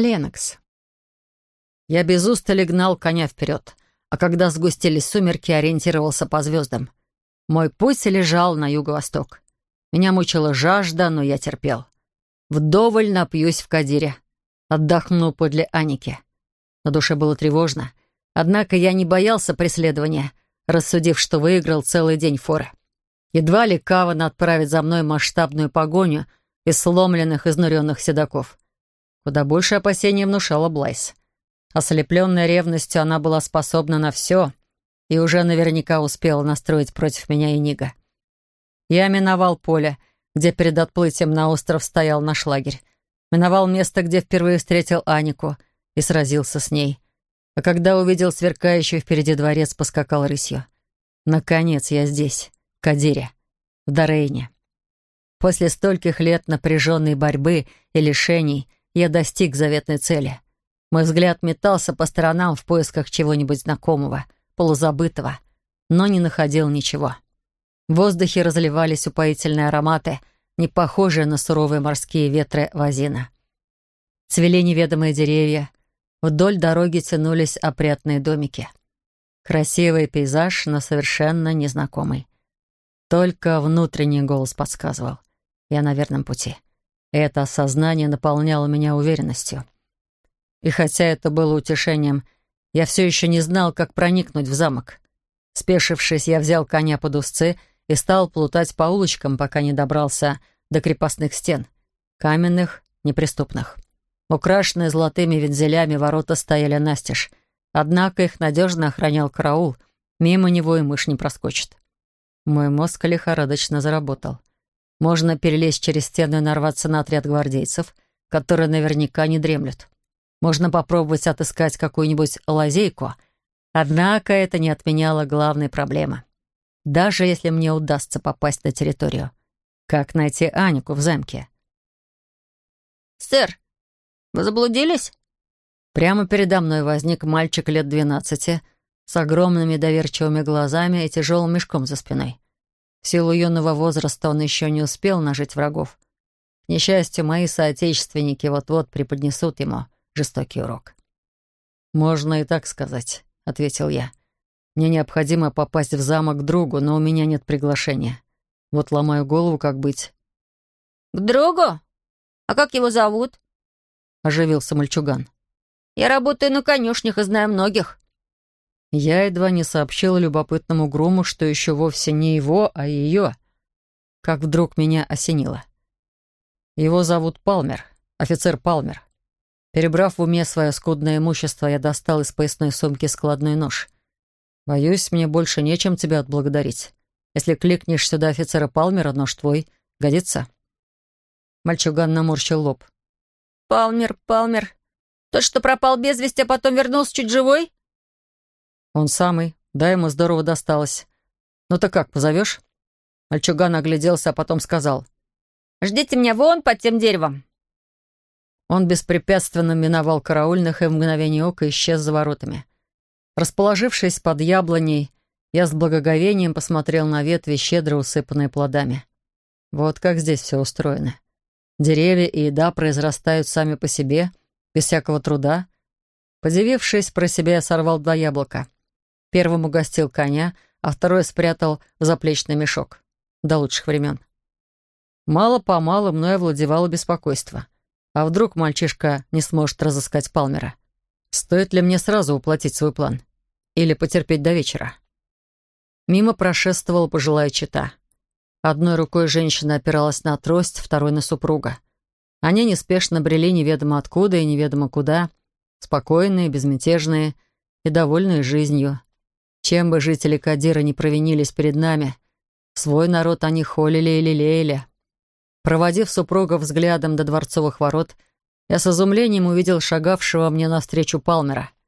Ленокс. Я без устали гнал коня вперед, а когда сгустились сумерки, ориентировался по звездам. Мой путь лежал на юго-восток. Меня мучила жажда, но я терпел. Вдоволь напьюсь в Кадире. Отдохну подле Аники. На душе было тревожно. Однако я не боялся преследования, рассудив, что выиграл целый день форы. Едва ли Каван отправит за мной масштабную погоню из сломленных, изнуренных седаков. Куда больше опасений внушала Блайс. Ослепленная ревностью, она была способна на все и уже наверняка успела настроить против меня и Нига. Я миновал поле, где перед отплытием на остров стоял наш лагерь. Миновал место, где впервые встретил Анику и сразился с ней. А когда увидел сверкающий впереди дворец, поскакал рысью. Наконец я здесь, в Кадире, в Дорейне. После стольких лет напряженной борьбы и лишений я достиг заветной цели. Мой взгляд метался по сторонам в поисках чего-нибудь знакомого, полузабытого, но не находил ничего. В воздухе разливались упоительные ароматы, не похожие на суровые морские ветры Вазина. Цвели неведомые деревья, вдоль дороги тянулись опрятные домики. Красивый пейзаж, но совершенно незнакомый. Только внутренний голос подсказывал. Я на верном пути. Это осознание наполняло меня уверенностью. И хотя это было утешением, я все еще не знал, как проникнуть в замок. Спешившись, я взял коня под узцы — и стал плутать по улочкам, пока не добрался до крепостных стен, каменных, неприступных. Украшенные золотыми вензелями ворота стояли настежь, однако их надежно охранял караул, мимо него и мышь не проскочит. Мой мозг лихорадочно заработал. Можно перелезть через стену и нарваться на отряд гвардейцев, которые наверняка не дремлют. Можно попробовать отыскать какую-нибудь лазейку, однако это не отменяло главной проблемы — даже если мне удастся попасть на территорию. Как найти Анику в замке? «Сэр, вы заблудились?» Прямо передо мной возник мальчик лет двенадцати с огромными доверчивыми глазами и тяжелым мешком за спиной. В силу юного возраста он еще не успел нажить врагов. К несчастью, мои соотечественники вот-вот преподнесут ему жестокий урок. «Можно и так сказать», — ответил я. Мне необходимо попасть в замок к другу, но у меня нет приглашения. Вот ломаю голову, как быть». «К другу? А как его зовут?» — оживился мальчуган. «Я работаю на конюшнях и знаю многих». Я едва не сообщила любопытному Груму, что еще вовсе не его, а ее. Как вдруг меня осенило. Его зовут Палмер, офицер Палмер. Перебрав в уме свое скудное имущество, я достал из поясной сумки складной нож — Боюсь, мне больше нечем тебя отблагодарить. Если кликнешь сюда офицера Палмера, нож твой. Годится?» Мальчуган наморщил лоб. «Палмер, Палмер. Тот, что пропал без вести, а потом вернулся чуть живой?» «Он самый. Да, ему здорово досталось. Ну так как, позовешь?» Мальчуган огляделся, а потом сказал. «Ждите меня вон под тем деревом». Он беспрепятственно миновал караульных и в мгновение ока исчез за воротами. Расположившись под яблоней, я с благоговением посмотрел на ветви, щедро усыпанные плодами. Вот как здесь все устроено. Деревья и еда произрастают сами по себе, без всякого труда. Подивившись про себя, я сорвал два яблока. Первым угостил коня, а второй спрятал в заплечный мешок. До лучших времен. Мало-помалу мной овладевало беспокойство. А вдруг мальчишка не сможет разыскать Палмера? Стоит ли мне сразу уплатить свой план? Или потерпеть до вечера. Мимо прошествовала пожилая чита. Одной рукой женщина опиралась на трость, второй — на супруга. Они неспешно брели неведомо откуда и неведомо куда, спокойные, безмятежные и довольные жизнью. Чем бы жители Кадира не провинились перед нами, свой народ они холили и лелеяли. Проводив супруга взглядом до дворцовых ворот, я с изумлением увидел шагавшего мне навстречу Палмера —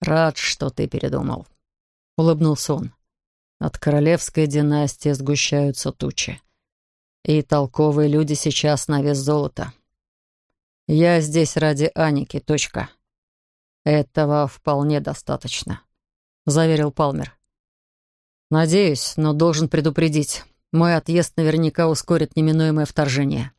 «Рад, что ты передумал», — улыбнулся он. «От королевской династии сгущаются тучи. И толковые люди сейчас на вес золота. Я здесь ради Аники, точка. Этого вполне достаточно», — заверил Палмер. «Надеюсь, но должен предупредить. Мой отъезд наверняка ускорит неминуемое вторжение».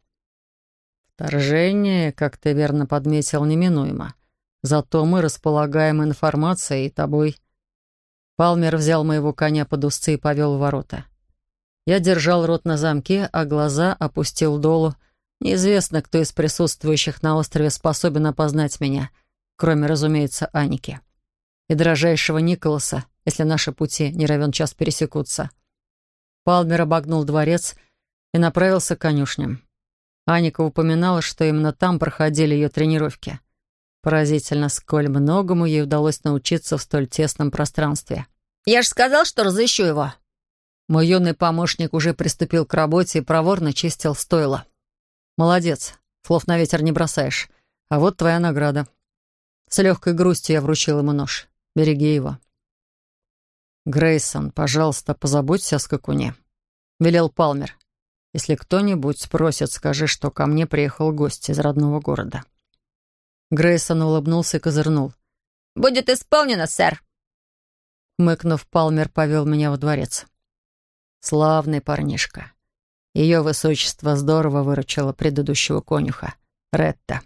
Вторжение, как ты верно подметил, неминуемо. Зато мы располагаем информацией и тобой. Палмер взял моего коня под узцы и повел в ворота. Я держал рот на замке, а глаза опустил долу. Неизвестно, кто из присутствующих на острове способен опознать меня, кроме, разумеется, Аники. И дрожайшего Николаса, если наши пути не равен час пересекутся. Палмер обогнул дворец и направился к конюшням. Аника упоминала, что именно там проходили ее тренировки. Поразительно, сколь многому ей удалось научиться в столь тесном пространстве. «Я же сказал, что разыщу его». Мой юный помощник уже приступил к работе и проворно чистил стойло. «Молодец. Слов на ветер не бросаешь. А вот твоя награда». С легкой грустью я вручил ему нож. «Береги его». «Грейсон, пожалуйста, позаботься о скакуне», — велел Палмер. «Если кто-нибудь спросит, скажи, что ко мне приехал гость из родного города». Грейсон улыбнулся и козырнул. «Будет исполнено, сэр!» Мыкнув, Палмер повел меня во дворец. Славный парнишка. Ее высочество здорово выручило предыдущего конюха, Ретта.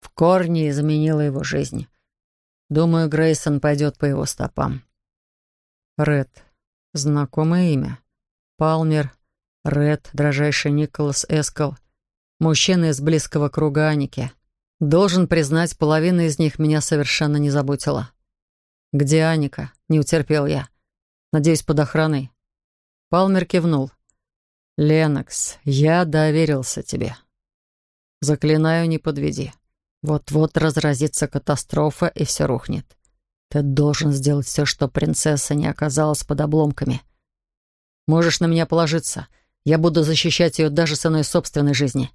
В корне изменило его жизнь. Думаю, Грейсон пойдет по его стопам. Ред. Знакомое имя. Палмер, Ред, дрожайший Николас Эскал. Мужчина из близкого круга Аники. Должен признать, половина из них меня совершенно не заботила. «Где Аника?» — не утерпел я. «Надеюсь, под охраной?» Палмер кивнул. «Ленокс, я доверился тебе. Заклинаю, не подведи. Вот-вот разразится катастрофа, и все рухнет. Ты должен сделать все, что принцесса не оказалась под обломками. Можешь на меня положиться. Я буду защищать ее даже ценой собственной жизни.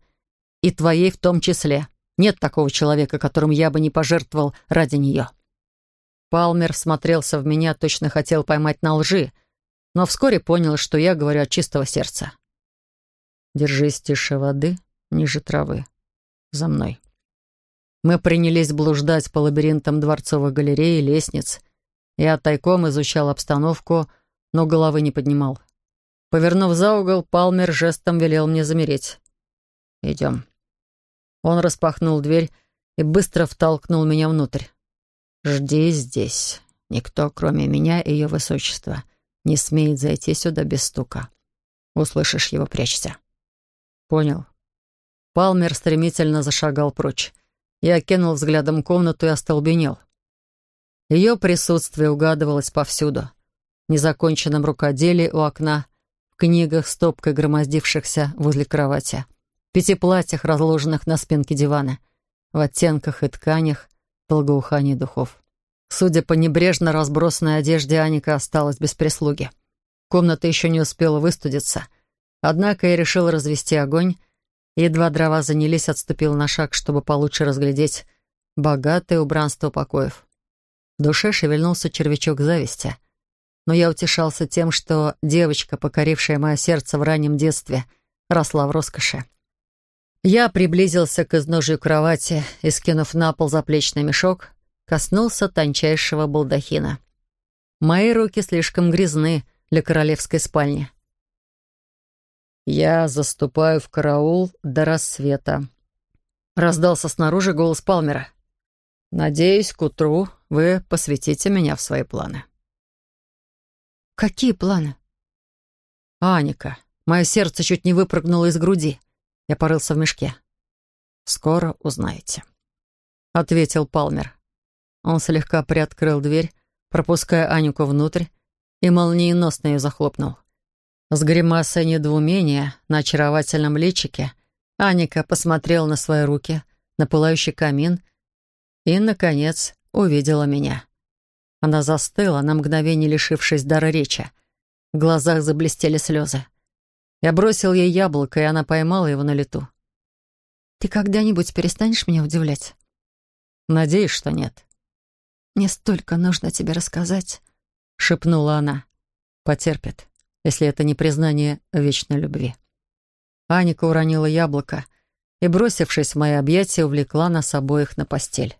И твоей в том числе. Нет такого человека, которым я бы не пожертвовал ради нее». Палмер смотрелся в меня, точно хотел поймать на лжи, но вскоре понял, что я говорю от чистого сердца. «Держись тише воды, ниже травы. За мной». Мы принялись блуждать по лабиринтам дворцовых галерей и лестниц. Я тайком изучал обстановку, но головы не поднимал. Повернув за угол, Палмер жестом велел мне замереть. «Идем». Он распахнул дверь и быстро втолкнул меня внутрь. «Жди здесь. Никто, кроме меня и ее высочества, не смеет зайти сюда без стука. Услышишь его, прячься». «Понял». Палмер стремительно зашагал прочь. Я окинул взглядом комнату и остолбенел. Ее присутствие угадывалось повсюду. В незаконченном рукоделии у окна, в книгах, стопкой громоздившихся возле кровати — пяти платьях, разложенных на спинке дивана, в оттенках и тканях, благоухании духов. Судя по небрежно разбросанной одежде, Аника осталась без прислуги. Комната еще не успела выстудиться. Однако я решил развести огонь, едва дрова занялись, отступил на шаг, чтобы получше разглядеть богатое убранство покоев. В душе шевельнулся червячок зависти. Но я утешался тем, что девочка, покорившая мое сердце в раннем детстве, росла в роскоши. Я приблизился к изножию кровати и, скинув на пол заплечный мешок, коснулся тончайшего балдахина. Мои руки слишком грязны для королевской спальни. «Я заступаю в караул до рассвета», — раздался снаружи голос Палмера. «Надеюсь, к утру вы посвятите меня в свои планы». «Какие планы?» «Аника, мое сердце чуть не выпрыгнуло из груди». Я порылся в мешке. «Скоро узнаете», — ответил Палмер. Он слегка приоткрыл дверь, пропуская Анику внутрь, и молниеносно ее захлопнул. С гримасой недоумения на очаровательном личике Аника посмотрела на свои руки, на пылающий камин и, наконец, увидела меня. Она застыла, на мгновение лишившись дара речи. В глазах заблестели слезы. Я бросил ей яблоко, и она поймала его на лету. «Ты когда-нибудь перестанешь меня удивлять?» «Надеюсь, что нет». «Мне столько нужно тебе рассказать», — шепнула она. «Потерпит, если это не признание вечной любви». Аника уронила яблоко и, бросившись в мои объятия, увлекла нас обоих на постель.